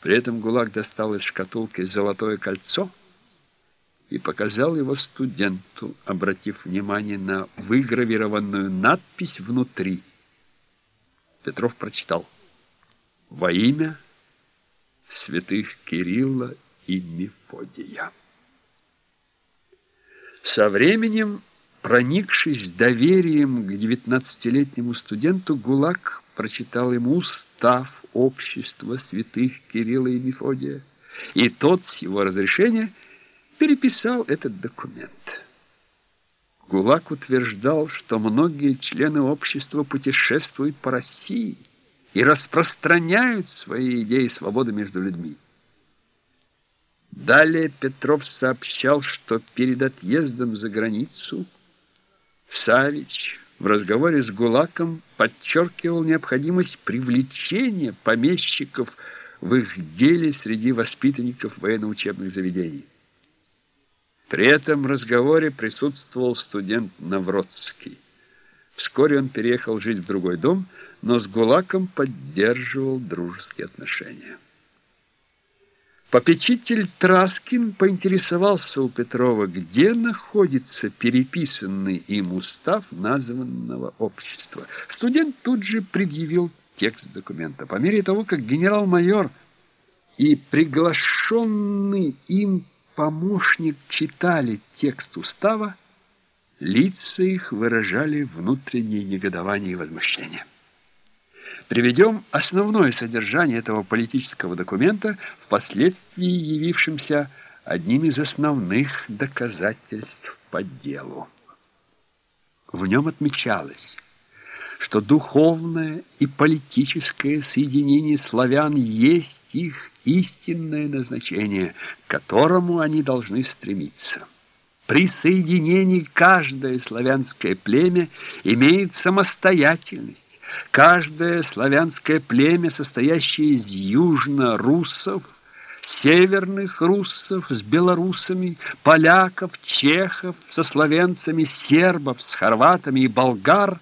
При этом ГУЛАГ достал из шкатулки золотое кольцо и показал его студенту, обратив внимание на выгравированную надпись внутри. Петров прочитал «Во имя святых Кирилла и Мефодия». Со временем, проникшись доверием к девятнадцатилетнему студенту, ГУЛАГ прочитал ему устав общества святых Кирилла и Мефодия, и тот с его разрешения переписал этот документ. ГУЛАГ утверждал, что многие члены общества путешествуют по России и распространяют свои идеи свободы между людьми. Далее Петров сообщал, что перед отъездом за границу Савич в разговоре с Гулаком подчеркивал необходимость привлечения помещиков в их деле среди воспитанников военно-учебных заведений. При этом разговоре присутствовал студент Навродский. Вскоре он переехал жить в другой дом, но с Гулаком поддерживал дружеские отношения. Попечитель Траскин поинтересовался у Петрова, где находится переписанный им устав названного общества. Студент тут же предъявил текст документа. По мере того, как генерал-майор и приглашенный им помощник читали текст устава, лица их выражали внутреннее негодование и возмущение. Приведем основное содержание этого политического документа, впоследствии явившимся одним из основных доказательств по делу. В нем отмечалось, что духовное и политическое соединение славян есть их истинное назначение, к которому они должны стремиться. При соединении каждое славянское племя имеет самостоятельность, Каждое славянское племя, состоящее из южно-руссов, северных руссов с белорусами, поляков, чехов со словенцами, сербов с хорватами и болгар,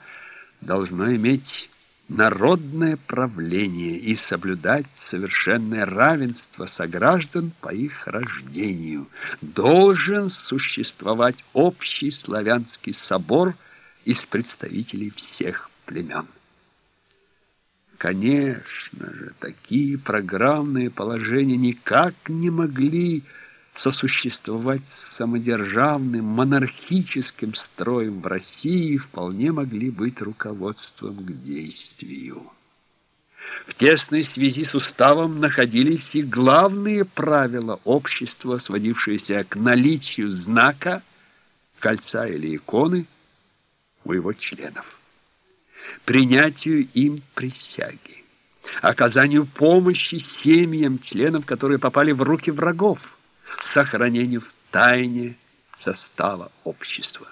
должно иметь народное правление и соблюдать совершенное равенство сограждан по их рождению. Должен существовать общий славянский собор из представителей всех племен. Конечно же, такие программные положения никак не могли сосуществовать с самодержавным монархическим строем в России вполне могли быть руководством к действию. В тесной связи с уставом находились и главные правила общества, сводившиеся к наличию знака, кольца или иконы у его членов принятию им присяги, оказанию помощи семьям членов, которые попали в руки врагов, сохранению в тайне состава общества.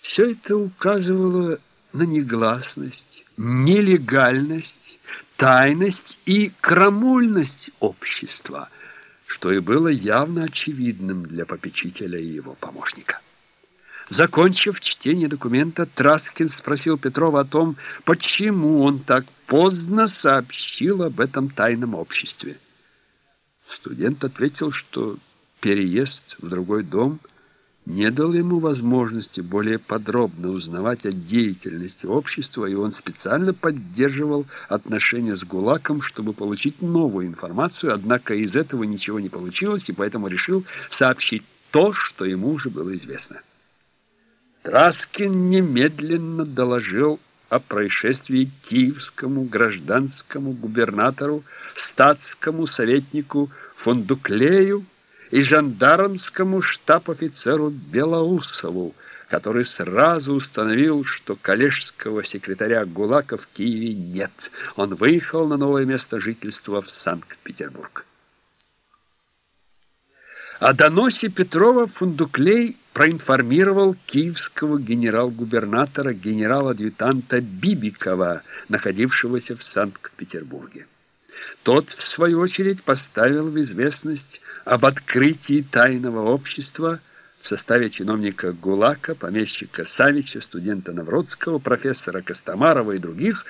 Все это указывало на негласность, нелегальность, тайность и крамольность общества, что и было явно очевидным для попечителя и его помощника. Закончив чтение документа, Траскин спросил Петрова о том, почему он так поздно сообщил об этом тайном обществе. Студент ответил, что переезд в другой дом не дал ему возможности более подробно узнавать о деятельности общества, и он специально поддерживал отношения с ГУЛАГом, чтобы получить новую информацию, однако из этого ничего не получилось, и поэтому решил сообщить то, что ему уже было известно. Траскин немедленно доложил о происшествии киевскому гражданскому губернатору, статскому советнику Фондуклею и жандармскому штаб-офицеру Белоусову, который сразу установил, что коллежского секретаря ГУЛАГа в Киеве нет. Он выехал на новое место жительства в Санкт-Петербург. О доносе Петрова Фундуклей проинформировал киевского генерал-губернатора генерал-адъютанта Бибикова, находившегося в Санкт-Петербурге. Тот, в свою очередь, поставил в известность об открытии тайного общества в составе чиновника Гулака, помещика Савича, студента Навродского, профессора Костомарова и других,